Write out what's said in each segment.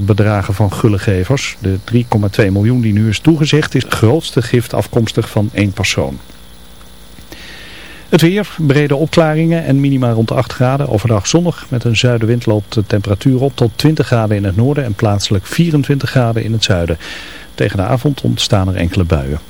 bedragen van gullegevers. De 3,2 miljoen die nu is toegezegd is het grootste gift afkomstig van één persoon. Het weer, brede opklaringen en minima rond 8 graden. Overdag zonnig. Met een zuidenwind loopt de temperatuur op tot 20 graden in het noorden en plaatselijk 24 graden in het zuiden. Tegen de avond ontstaan er enkele buien.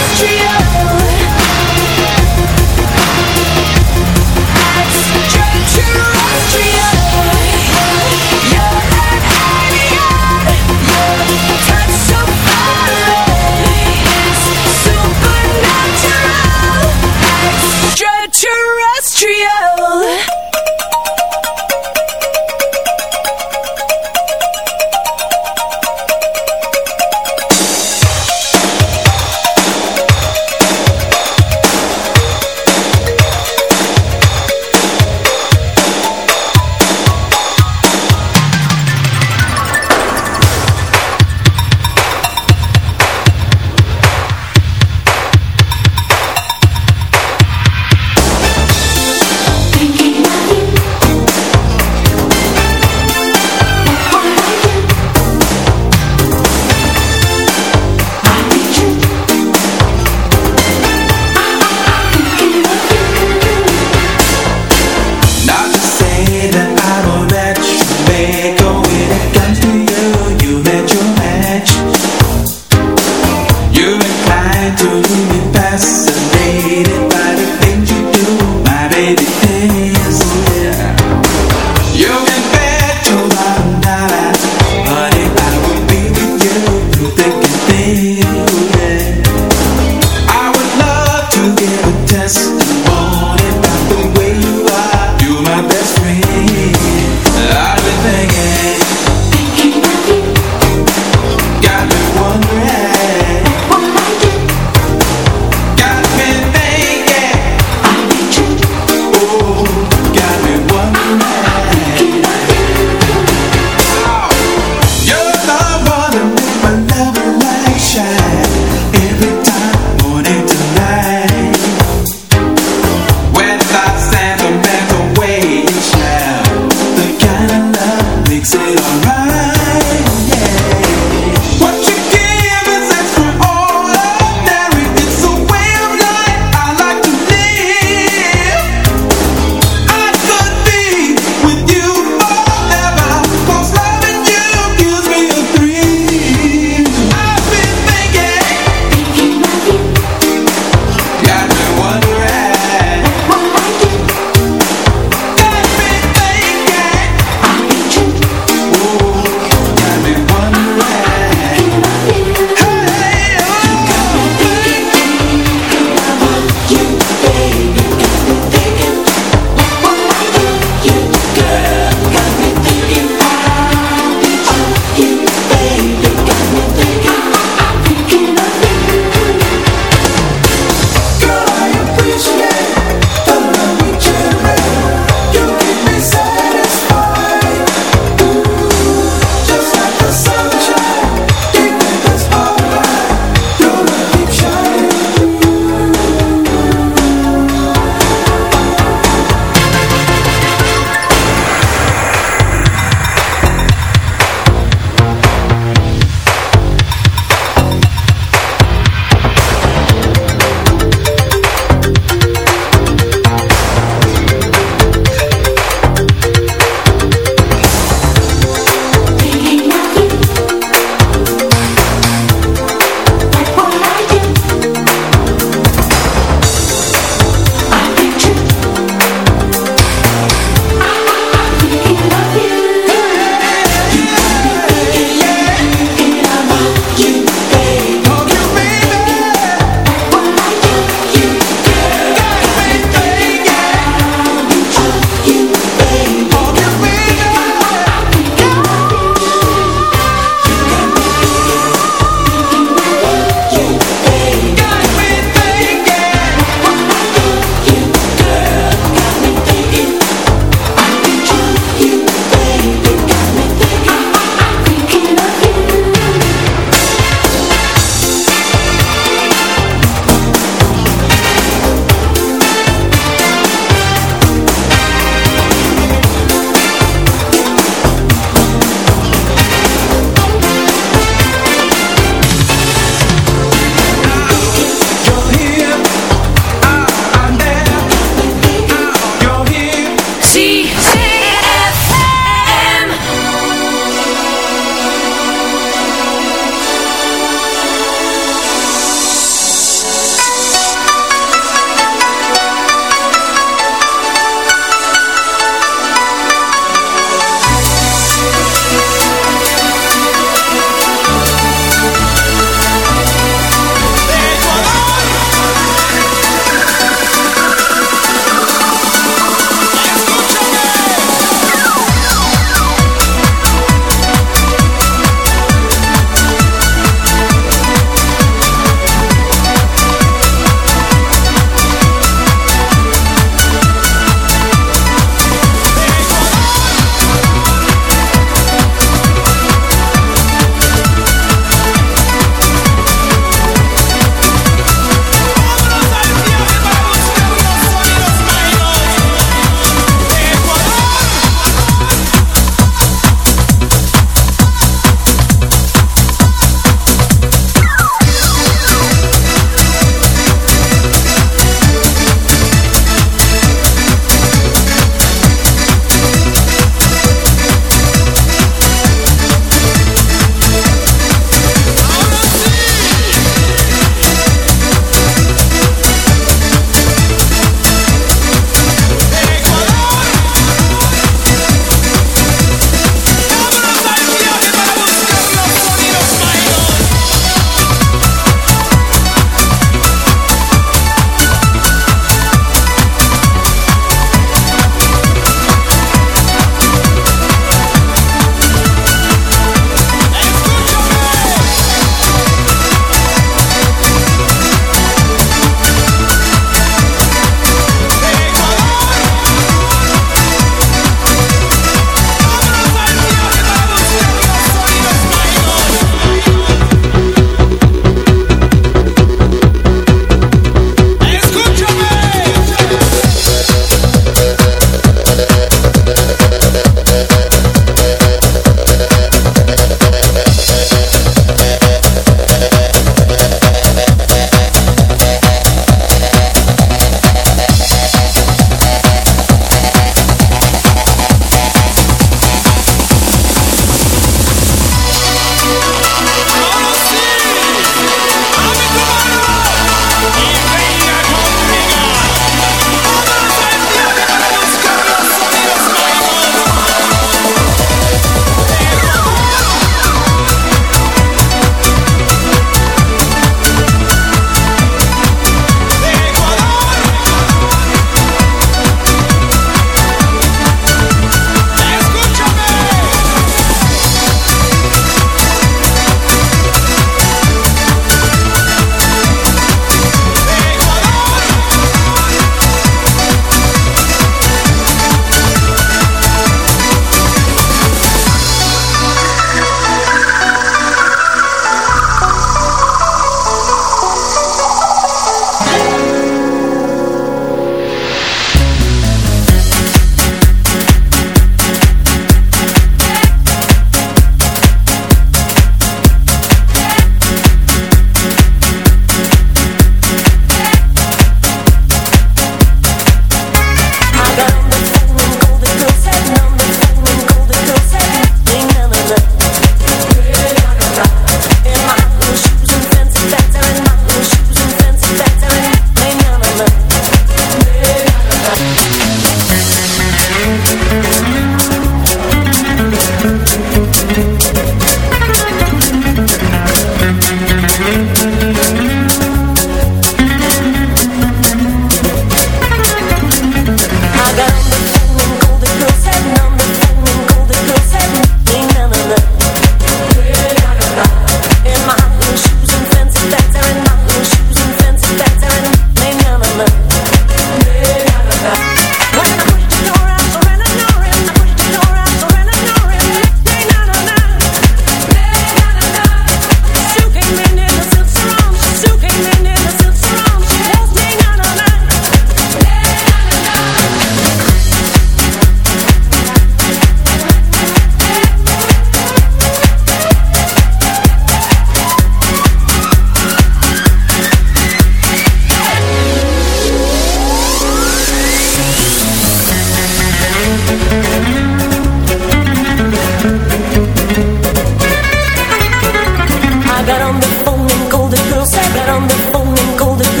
on the phone and called the girl. Said got on the phone and called the.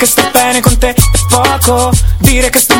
che sto bene con te è poco. Dire che sto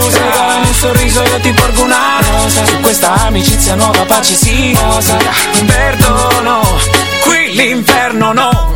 regalami un sorriso io ti porgo una rosa. Su questa amicizia nuova pace sì. Rosa Perdono Qui l'inferno non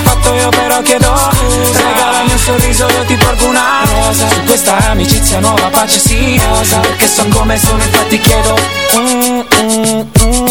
io però chiedo Scusa regalami un sorriso io ti porgo una rosa Su questa amicizia nuova pace sì Rosa perché so come sono infatti chiedo mm, mm, mm.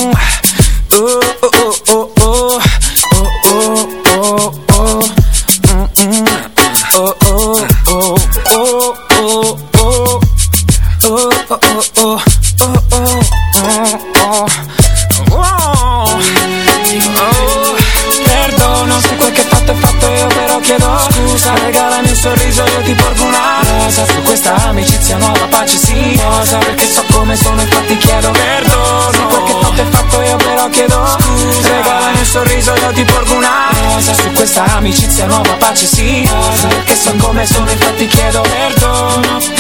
amicizia nuova pace sì. Che son come sono infatti chiedo perdono.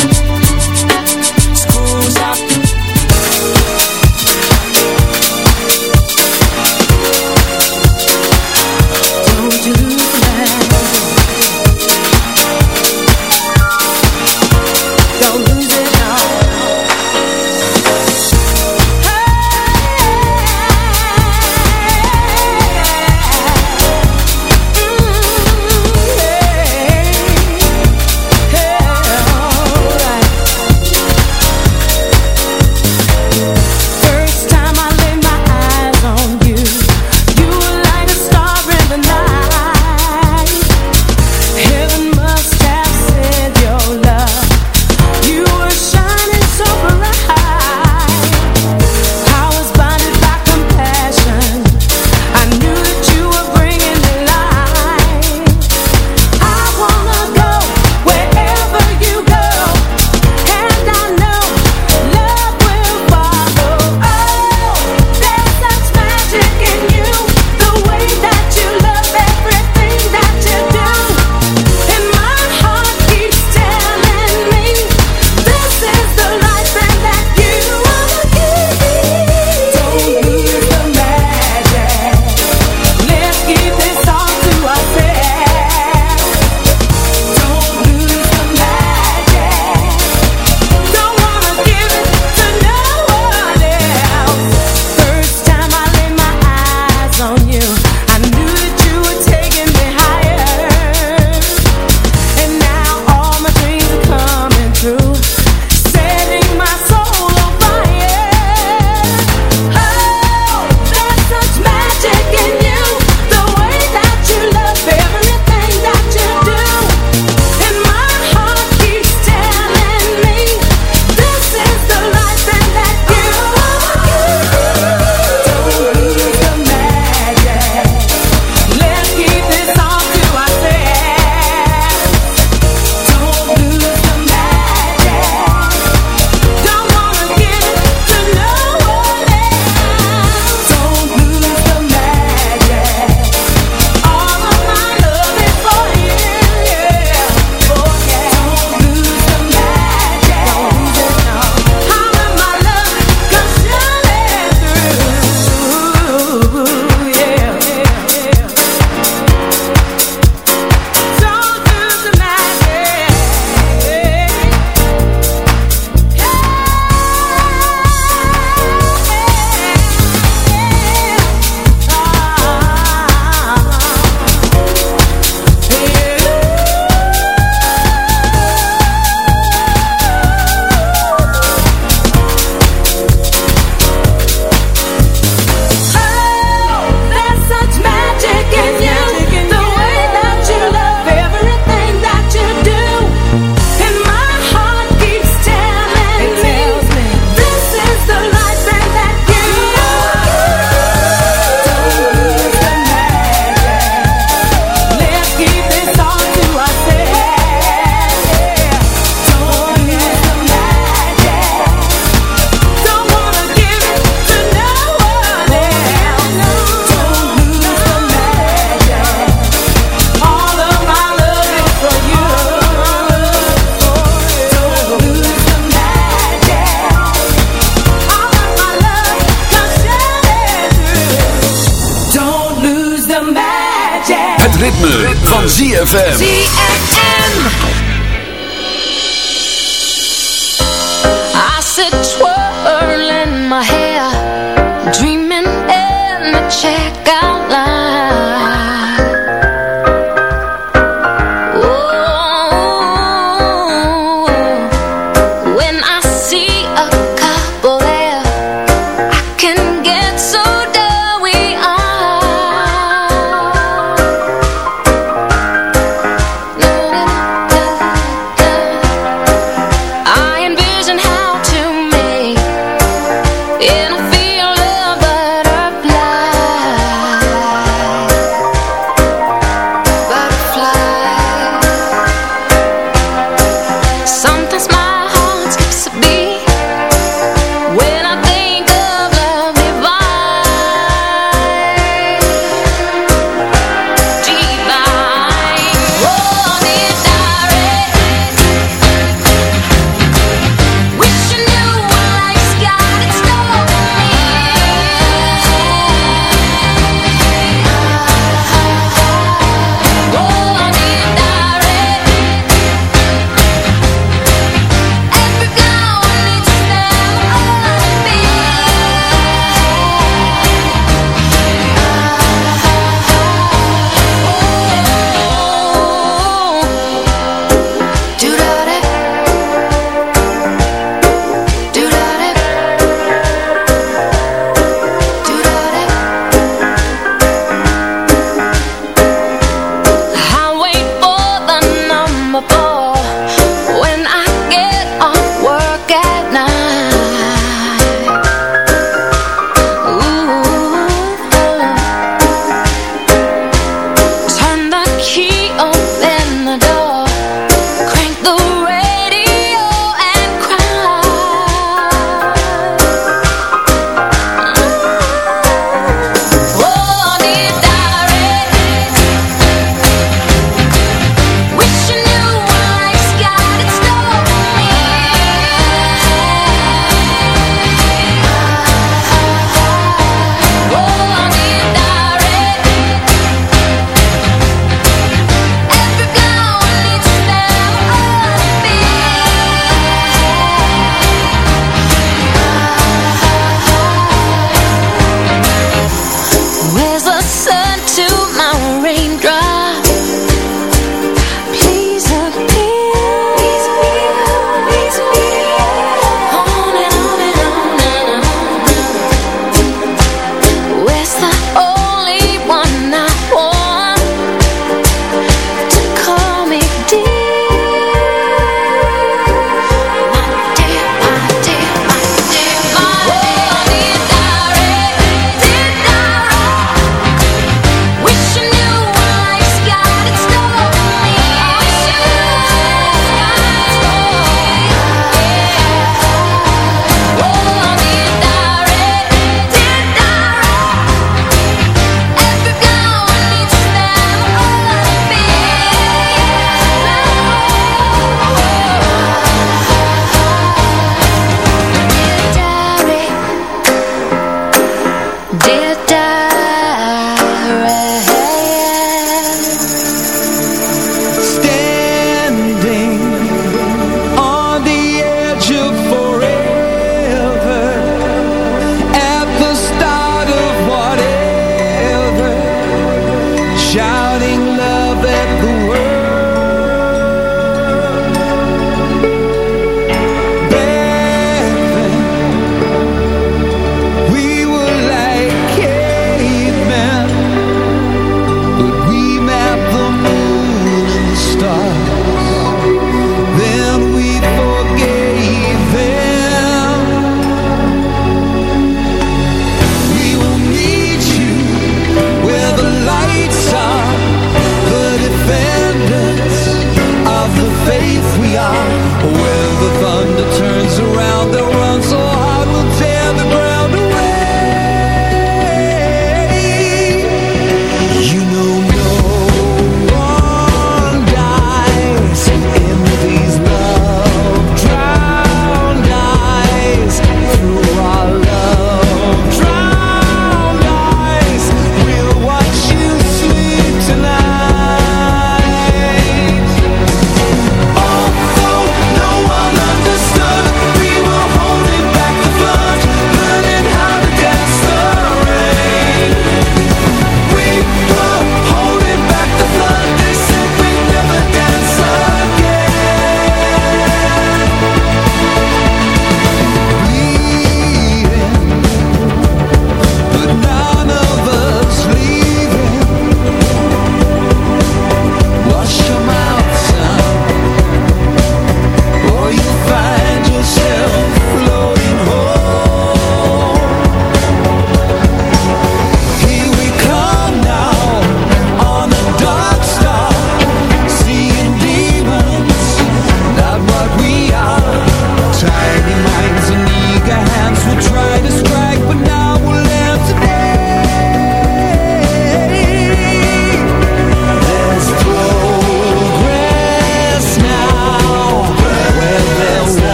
Oh.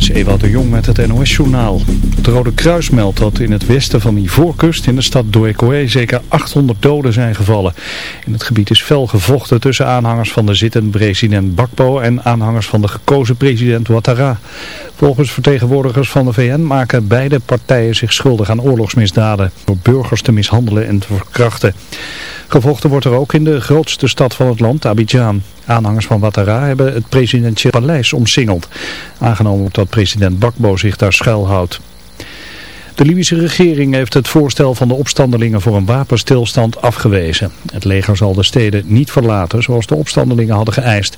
Is Ewout de Jong met het NOS-journaal. Het Rode Kruis meldt dat in het westen van Ivoorkust in de stad Doekoe zeker 800 doden zijn gevallen. In het gebied is fel gevochten tussen aanhangers van de zittende president Bakbo en aanhangers van de gekozen president Ouattara. Volgens vertegenwoordigers van de VN maken beide partijen zich schuldig aan oorlogsmisdaden door burgers te mishandelen en te verkrachten. Gevochten wordt er ook in de grootste stad van het land, Abidjan. Aanhangers van Ouattara hebben het presidentieel paleis omsingeld. Aangenomen dat president Bakbo zich daar schuilhoudt. De Libische regering heeft het voorstel van de opstandelingen voor een wapenstilstand afgewezen. Het leger zal de steden niet verlaten zoals de opstandelingen hadden geëist.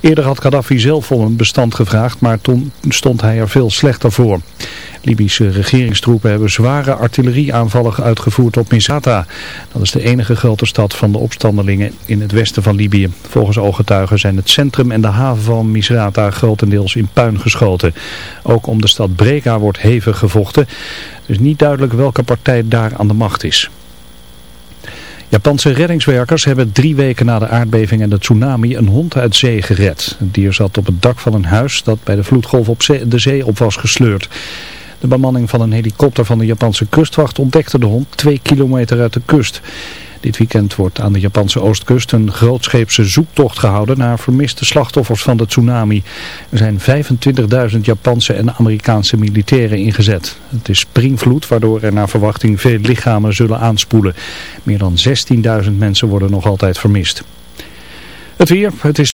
Eerder had Gaddafi zelf om een bestand gevraagd, maar toen stond hij er veel slechter voor. Libische regeringstroepen hebben zware artillerieaanvallen uitgevoerd op Misrata. Dat is de enige grote stad van de opstandelingen in het westen van Libië. Volgens ooggetuigen zijn het centrum en de haven van Misrata grotendeels in puin geschoten. Ook om de stad Breka wordt hevig gevochten. Het is niet duidelijk welke partij daar aan de macht is. Japanse reddingswerkers hebben drie weken na de aardbeving en de tsunami een hond uit zee gered. Het dier zat op het dak van een huis dat bij de vloedgolf op de zee op was gesleurd. De bemanning van een helikopter van de Japanse kustwacht ontdekte de hond twee kilometer uit de kust. Dit weekend wordt aan de Japanse oostkust een grootscheepse zoektocht gehouden naar vermiste slachtoffers van de tsunami. Er zijn 25.000 Japanse en Amerikaanse militairen ingezet. Het is springvloed waardoor er naar verwachting veel lichamen zullen aanspoelen. Meer dan 16.000 mensen worden nog altijd vermist. Het weer, het is...